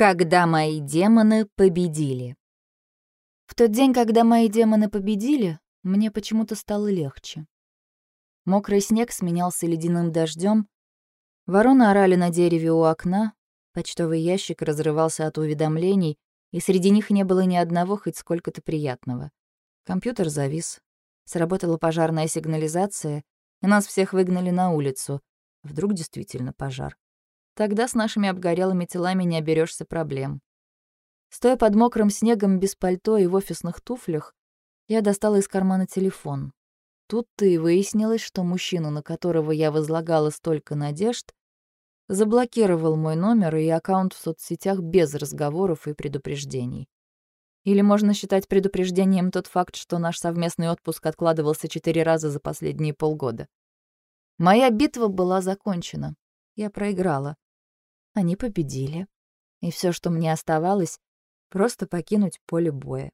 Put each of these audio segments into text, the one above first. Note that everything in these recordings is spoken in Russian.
Когда мои демоны победили. В тот день, когда мои демоны победили, мне почему-то стало легче. Мокрый снег сменялся ледяным дождем, вороны орали на дереве у окна, почтовый ящик разрывался от уведомлений, и среди них не было ни одного хоть сколько-то приятного. Компьютер завис, сработала пожарная сигнализация, и нас всех выгнали на улицу. Вдруг действительно пожар. Тогда с нашими обгорелыми телами не оберешься проблем. Стоя под мокрым снегом без пальто и в офисных туфлях, я достала из кармана телефон. Тут-то и выяснилось, что мужчина, на которого я возлагала столько надежд, заблокировал мой номер и аккаунт в соцсетях без разговоров и предупреждений. Или можно считать предупреждением тот факт, что наш совместный отпуск откладывался четыре раза за последние полгода. Моя битва была закончена. Я проиграла. Они победили. И все, что мне оставалось, просто покинуть поле боя.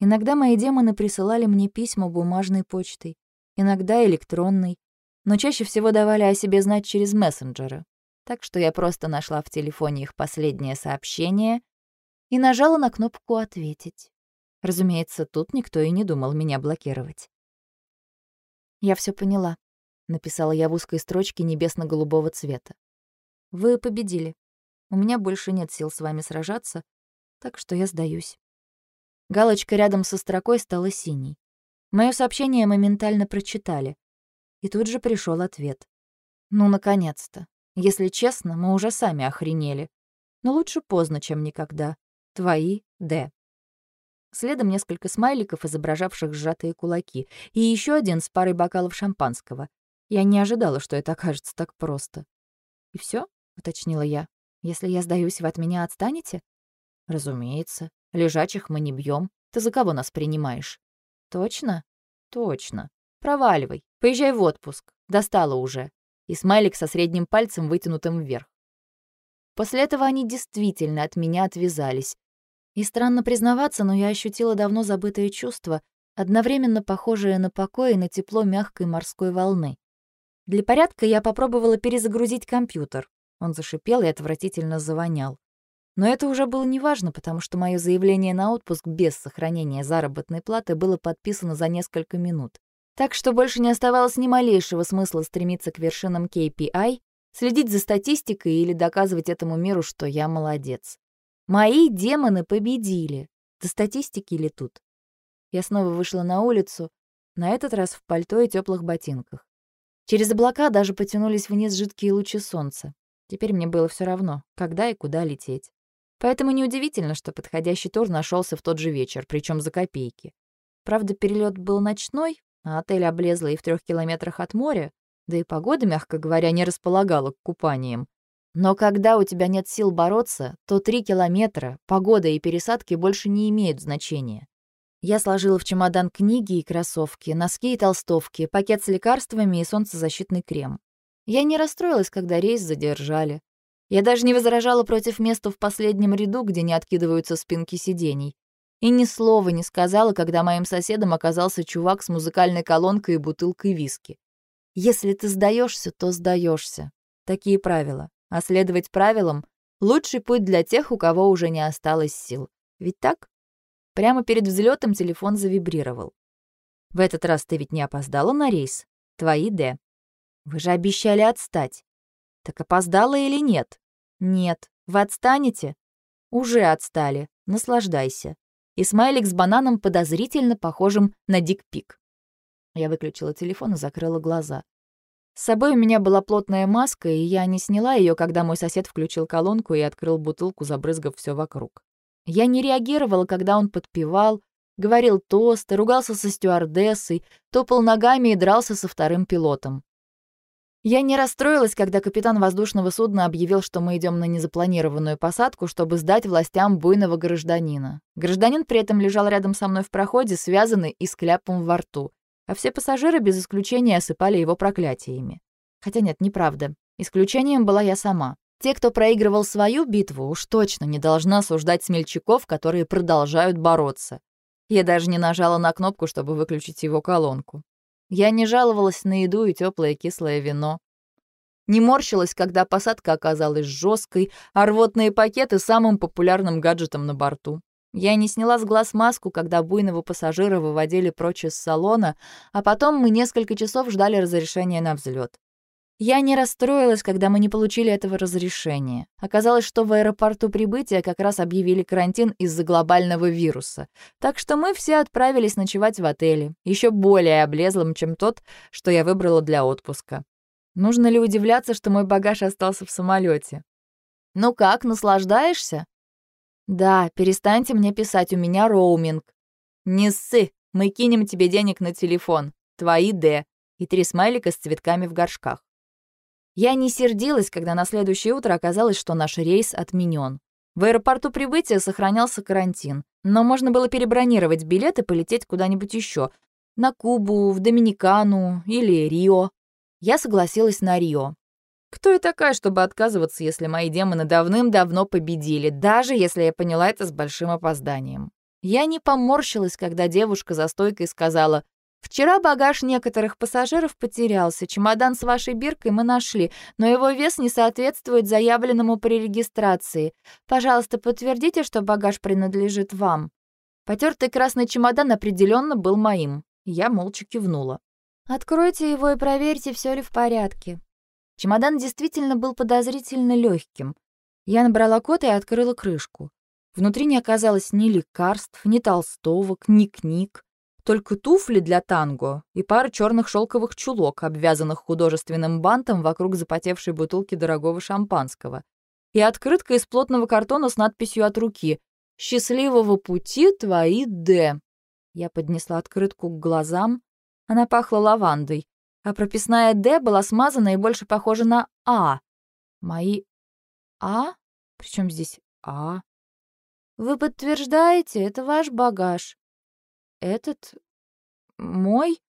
Иногда мои демоны присылали мне письма бумажной почтой, иногда электронной, но чаще всего давали о себе знать через мессенджеры. Так что я просто нашла в телефоне их последнее сообщение и нажала на кнопку «Ответить». Разумеется, тут никто и не думал меня блокировать. «Я все поняла», — написала я в узкой строчке небесно-голубого цвета. «Вы победили. У меня больше нет сил с вами сражаться, так что я сдаюсь. Галочка рядом со строкой стала синей. Моё сообщение моментально прочитали. И тут же пришел ответ. Ну, наконец-то. Если честно, мы уже сами охренели. Но лучше поздно, чем никогда. Твои, Д. Следом несколько смайликов, изображавших сжатые кулаки, и еще один с парой бокалов шампанского. Я не ожидала, что это окажется так просто. «И все? Уточнила я. Если я сдаюсь, вы от меня отстанете? Разумеется. Лежачих мы не бьем. Ты за кого нас принимаешь? Точно? Точно. Проваливай. Поезжай в отпуск. Достало уже. И смайлик со средним пальцем вытянутым вверх. После этого они действительно от меня отвязались. И странно признаваться, но я ощутила давно забытое чувство, одновременно похожее на покой и на тепло мягкой морской волны. Для порядка я попробовала перезагрузить компьютер. Он зашипел и отвратительно завонял. Но это уже было неважно, потому что мое заявление на отпуск без сохранения заработной платы было подписано за несколько минут. Так что больше не оставалось ни малейшего смысла стремиться к вершинам KPI, следить за статистикой или доказывать этому миру, что я молодец. Мои демоны победили. До статистики ли тут? Я снова вышла на улицу, на этот раз в пальто и теплых ботинках. Через облака даже потянулись вниз жидкие лучи солнца. Теперь мне было все равно, когда и куда лететь. Поэтому неудивительно, что подходящий тур нашелся в тот же вечер, причем за копейки. Правда, перелет был ночной, а отель облезлый и в трех километрах от моря, да и погода, мягко говоря, не располагала к купаниям. Но когда у тебя нет сил бороться, то три километра, погода и пересадки больше не имеют значения. Я сложила в чемодан книги и кроссовки, носки и толстовки, пакет с лекарствами и солнцезащитный крем. Я не расстроилась, когда рейс задержали. Я даже не возражала против места в последнем ряду, где не откидываются спинки сидений. И ни слова не сказала, когда моим соседом оказался чувак с музыкальной колонкой и бутылкой виски. Если ты сдаешься, то сдаешься. Такие правила. А следовать правилам — лучший путь для тех, у кого уже не осталось сил. Ведь так? Прямо перед взлетом телефон завибрировал. В этот раз ты ведь не опоздала на рейс? Твои Д. Вы же обещали отстать. Так опоздала или нет? Нет. Вы отстанете? Уже отстали. Наслаждайся. И смайлик с бананом подозрительно похожим на дик-пик. Я выключила телефон и закрыла глаза. С собой у меня была плотная маска, и я не сняла ее, когда мой сосед включил колонку и открыл бутылку, забрызгав все вокруг. Я не реагировала, когда он подпевал, говорил тосты, ругался со стюардессой, топал ногами и дрался со вторым пилотом. Я не расстроилась, когда капитан воздушного судна объявил, что мы идем на незапланированную посадку, чтобы сдать властям буйного гражданина. Гражданин при этом лежал рядом со мной в проходе, связанный и с кляпом во рту, а все пассажиры без исключения осыпали его проклятиями. Хотя нет, неправда. Исключением была я сама. Те, кто проигрывал свою битву, уж точно не должны осуждать смельчаков, которые продолжают бороться. Я даже не нажала на кнопку, чтобы выключить его колонку. Я не жаловалась на еду и теплое кислое вино. Не морщилась, когда посадка оказалась жесткой, а рвотные пакеты — самым популярным гаджетом на борту. Я не сняла с глаз маску, когда буйного пассажира выводили прочь из салона, а потом мы несколько часов ждали разрешения на взлет. Я не расстроилась, когда мы не получили этого разрешения. Оказалось, что в аэропорту прибытия как раз объявили карантин из-за глобального вируса. Так что мы все отправились ночевать в отеле, еще более облезлым, чем тот, что я выбрала для отпуска. Нужно ли удивляться, что мой багаж остался в самолете? «Ну как, наслаждаешься?» «Да, перестаньте мне писать, у меня роуминг». «Не ссы, мы кинем тебе денег на телефон. Твои Д». И три смайлика с цветками в горшках. Я не сердилась, когда на следующее утро оказалось, что наш рейс отменен. В аэропорту прибытия сохранялся карантин, но можно было перебронировать билет и полететь куда-нибудь еще. На Кубу, в Доминикану или Рио. Я согласилась на Рио. Кто я такая, чтобы отказываться, если мои демоны давным-давно победили, даже если я поняла это с большим опозданием? Я не поморщилась, когда девушка за стойкой сказала, «Вчера багаж некоторых пассажиров потерялся, чемодан с вашей биркой мы нашли, но его вес не соответствует заявленному при регистрации. Пожалуйста, подтвердите, что багаж принадлежит вам». Потертый красный чемодан определенно был моим. Я молча кивнула. «Откройте его и проверьте, все ли в порядке», Чемодан действительно был подозрительно легким. Я набрала код и открыла крышку. Внутри не оказалось ни лекарств, ни толстовок, ни книг, только туфли для танго и пара черных шелковых чулок, обвязанных художественным бантом вокруг запотевшей бутылки дорогого шампанского, и открытка из плотного картона с надписью от руки «Счастливого пути, твои Д». Я поднесла открытку к глазам. Она пахла лавандой а прописная «Д» была смазана и больше похожа на «А». Мои «А»? Причем здесь «А»? Вы подтверждаете, это ваш багаж. Этот... мой?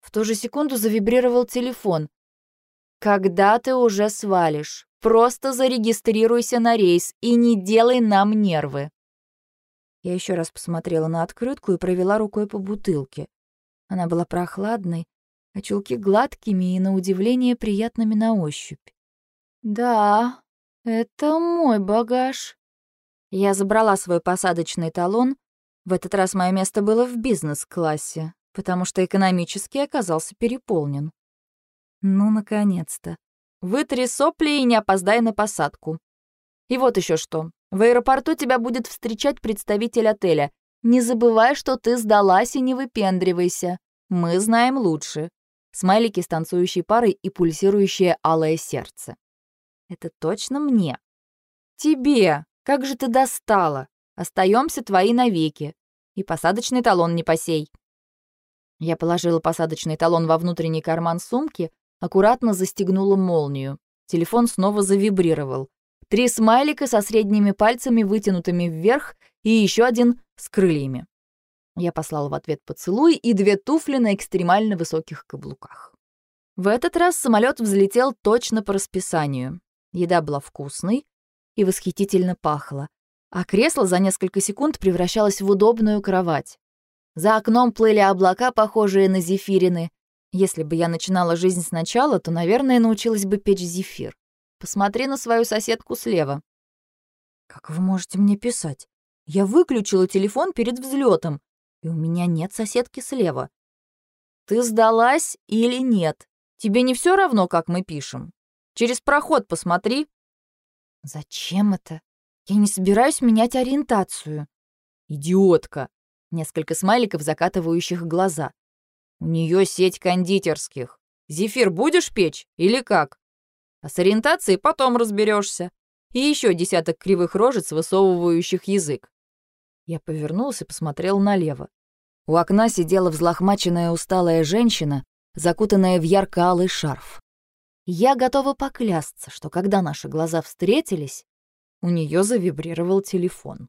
В ту же секунду завибрировал телефон. Когда ты уже свалишь? Просто зарегистрируйся на рейс и не делай нам нервы. Я еще раз посмотрела на открытку и провела рукой по бутылке. Она была прохладной, а чулки гладкими и, на удивление, приятными на ощупь. «Да, это мой багаж». Я забрала свой посадочный талон. В этот раз мое место было в бизнес-классе, потому что экономически оказался переполнен. Ну, наконец-то. Вытри сопли и не опоздай на посадку. И вот еще что. В аэропорту тебя будет встречать представитель отеля. Не забывай, что ты сдалась и не выпендривайся. Мы знаем лучше смайлики с танцующей парой и пульсирующее алое сердце. Это точно мне. Тебе! Как же ты достала! Остаемся твои навеки. И посадочный талон не посей. Я положила посадочный талон во внутренний карман сумки, аккуратно застегнула молнию. Телефон снова завибрировал. Три смайлика со средними пальцами, вытянутыми вверх, и еще один с крыльями. Я послала в ответ поцелуй и две туфли на экстремально высоких каблуках. В этот раз самолет взлетел точно по расписанию. Еда была вкусной и восхитительно пахла, а кресло за несколько секунд превращалось в удобную кровать. За окном плыли облака, похожие на зефирины. Если бы я начинала жизнь сначала, то, наверное, научилась бы печь зефир. Посмотри на свою соседку слева. «Как вы можете мне писать? Я выключила телефон перед взлетом и у меня нет соседки слева. Ты сдалась или нет? Тебе не все равно, как мы пишем? Через проход посмотри. Зачем это? Я не собираюсь менять ориентацию. Идиотка. Несколько смайликов, закатывающих глаза. У нее сеть кондитерских. Зефир будешь печь или как? А с ориентацией потом разберешься. И еще десяток кривых рожец, высовывающих язык. Я повернулся и посмотрел налево. У окна сидела взлохмаченная усталая женщина, закутанная в ярко-алый шарф. Я готова поклясться, что когда наши глаза встретились, у нее завибрировал телефон.